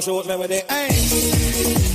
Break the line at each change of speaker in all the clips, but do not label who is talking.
shoot me with it. Hey.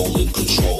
all in
control.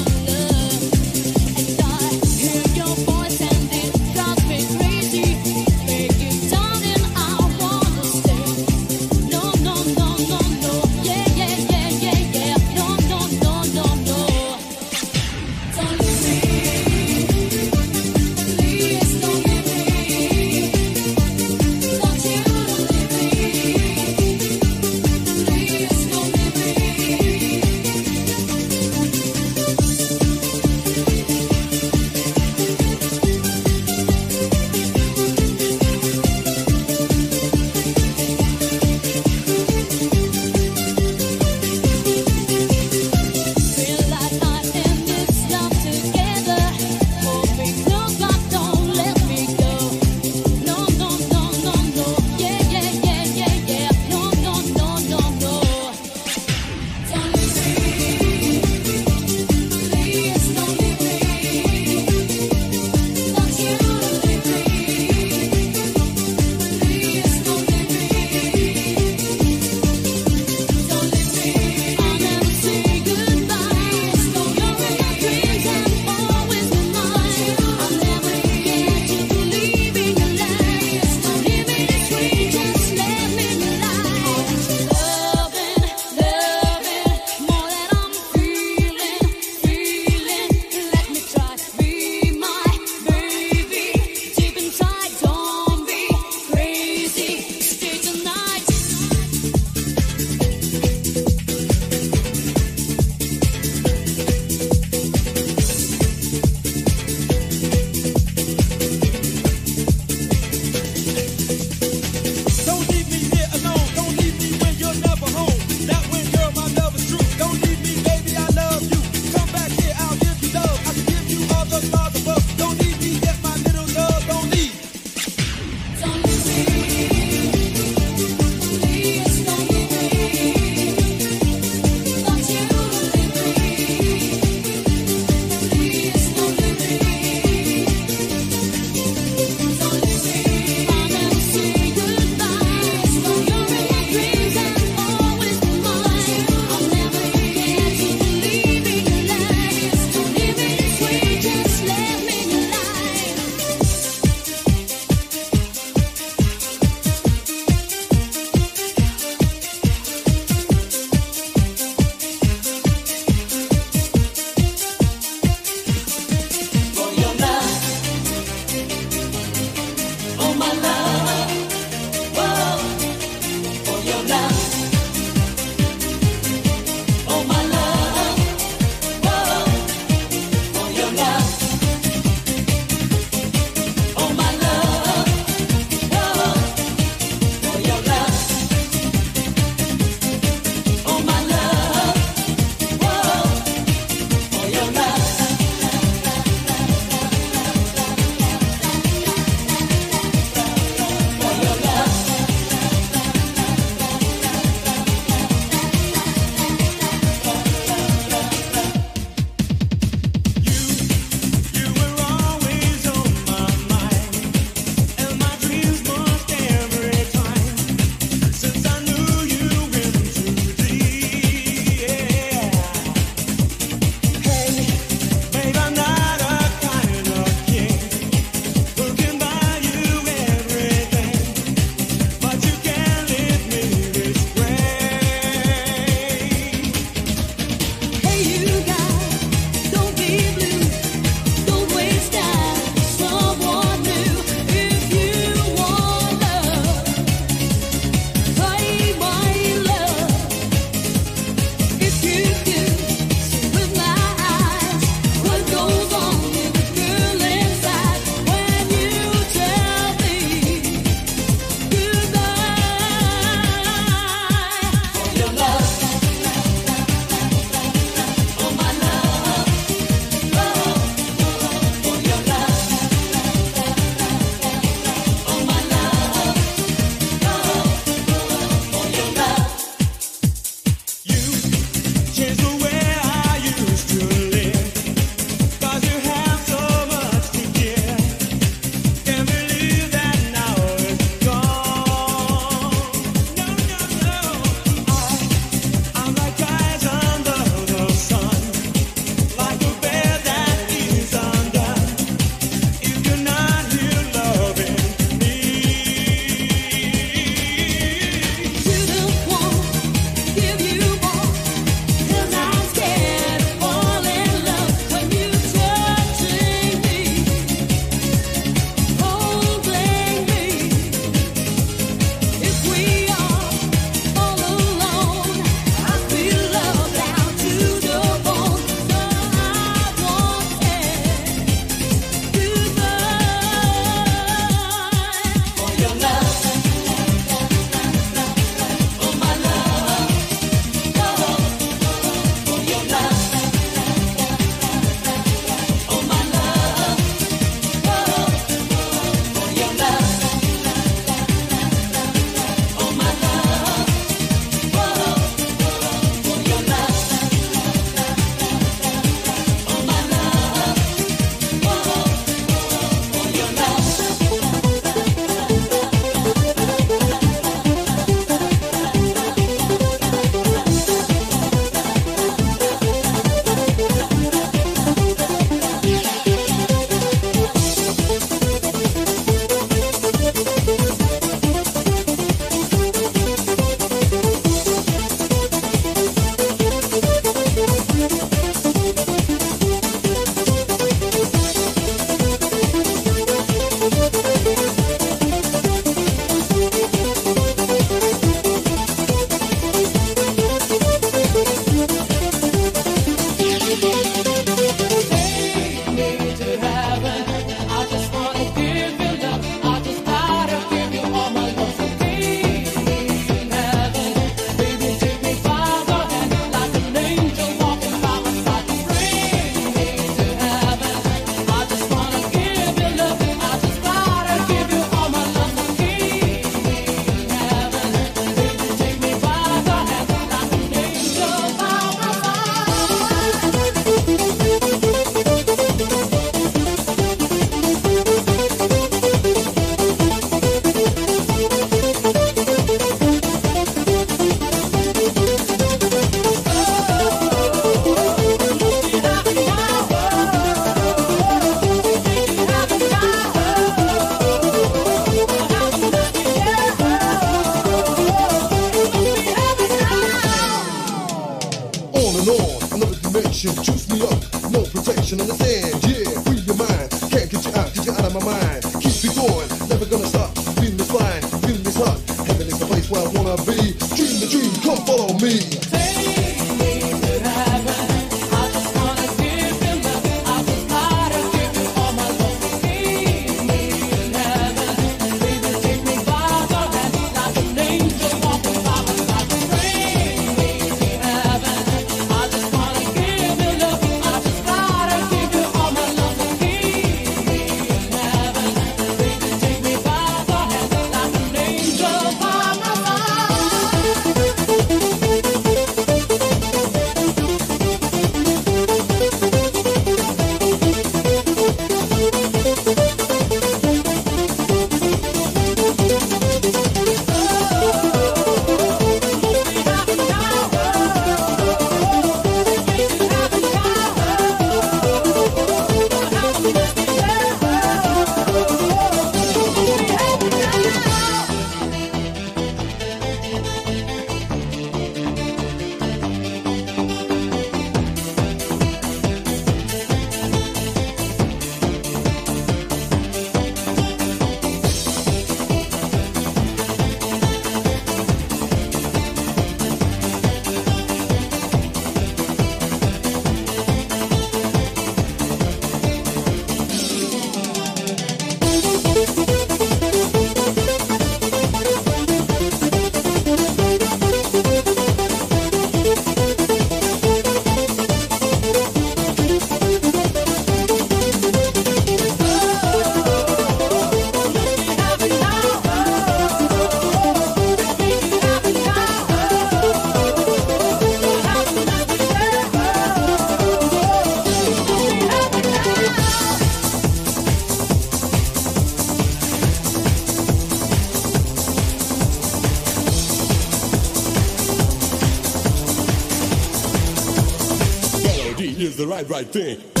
Right thing.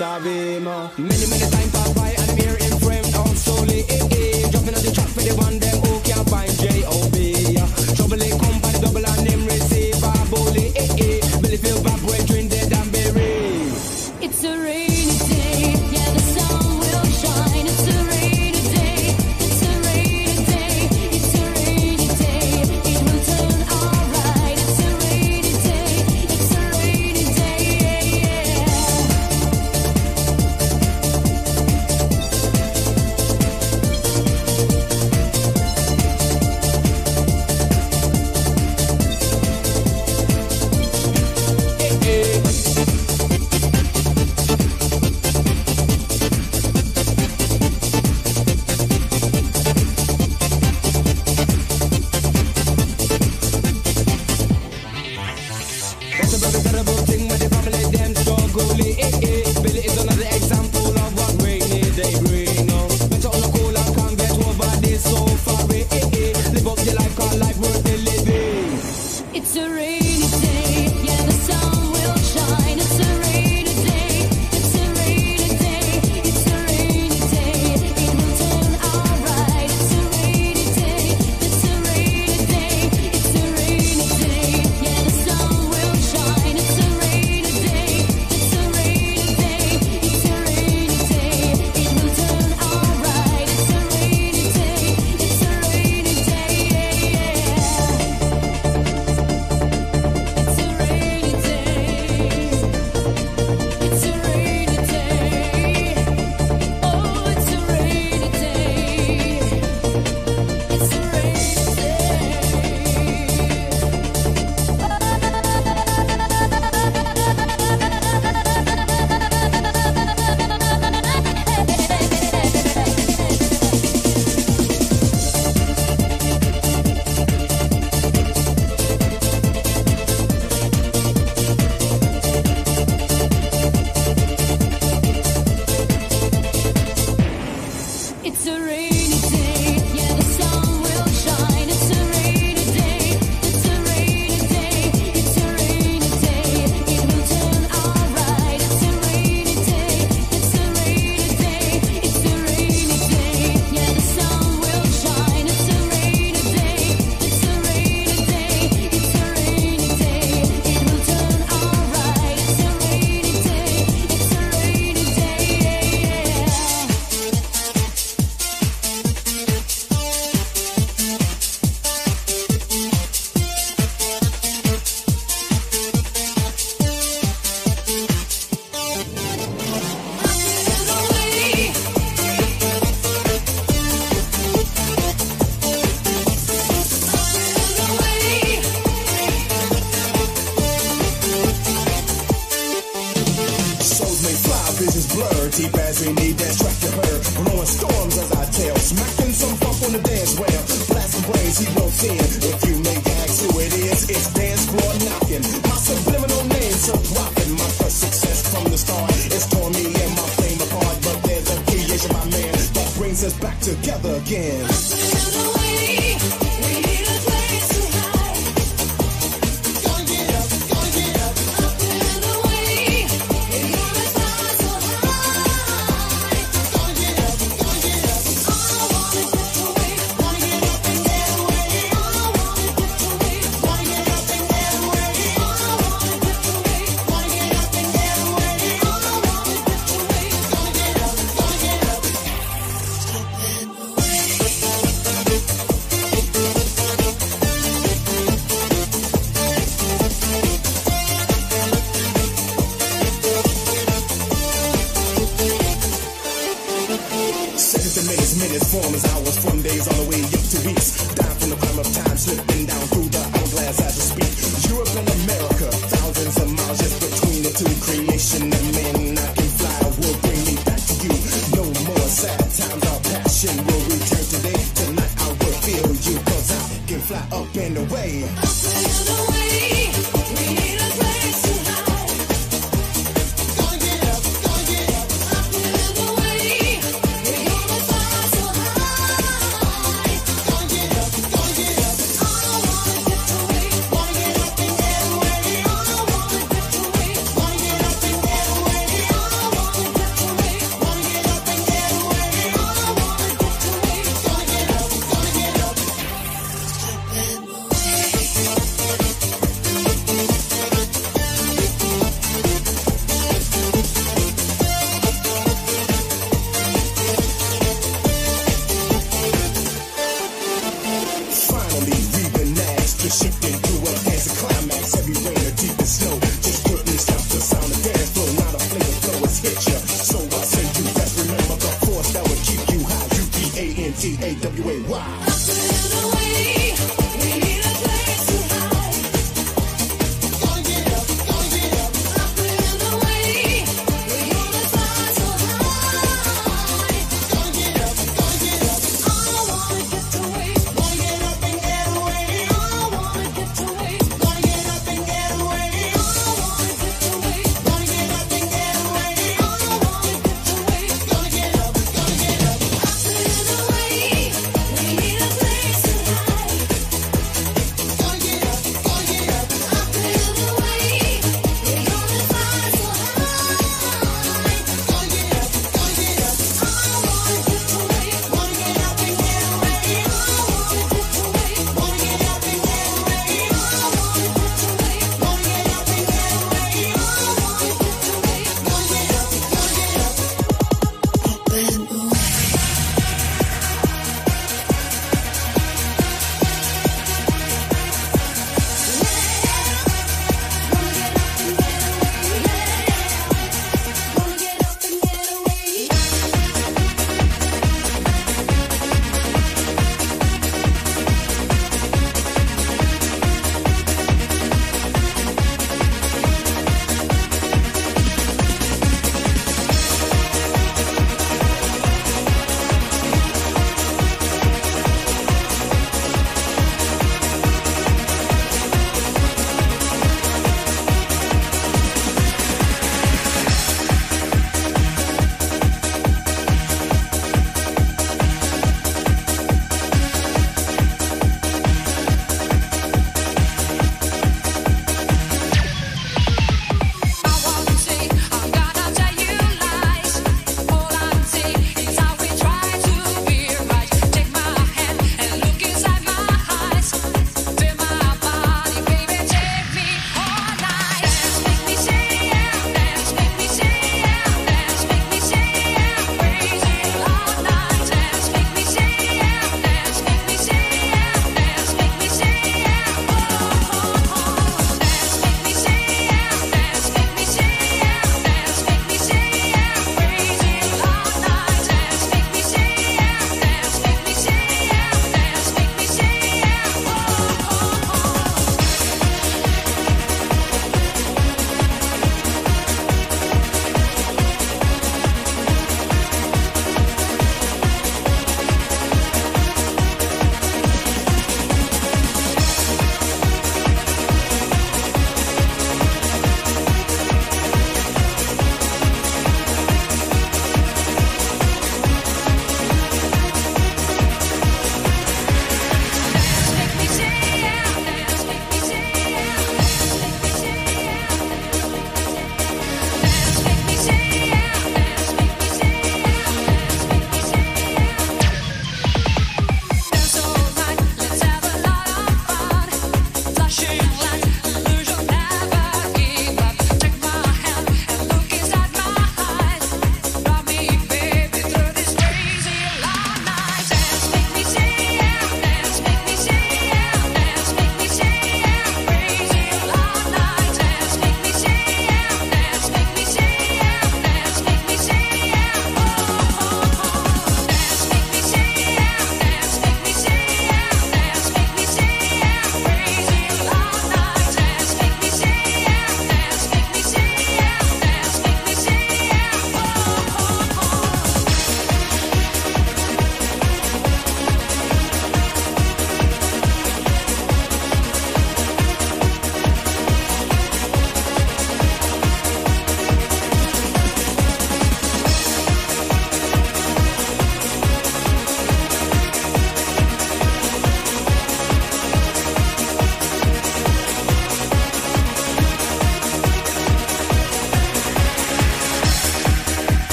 it of
him. Many, many times.